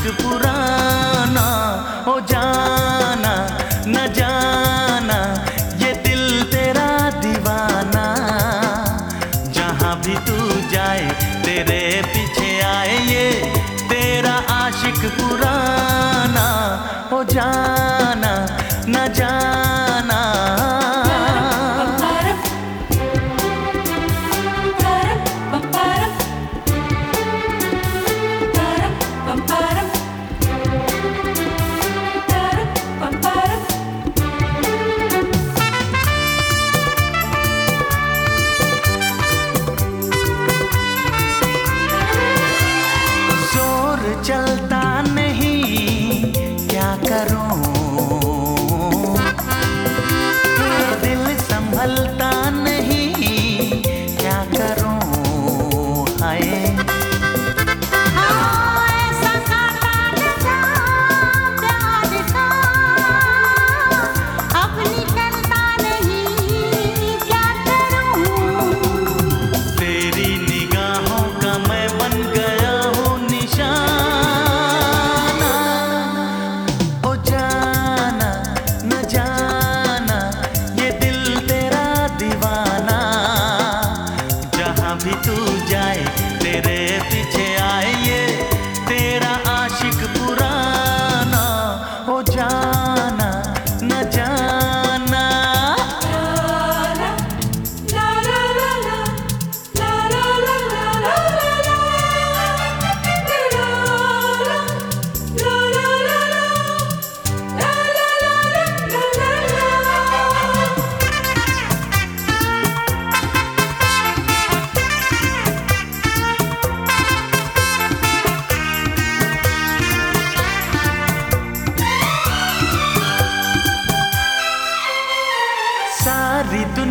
आशिक पुराना हो जाना, न जाना, ये दिल तेरा दीवाना। जहाँ भी तू जाए, तेरे पीछे आए ये तेरा आशिक पुराना हो जाना। ঋতু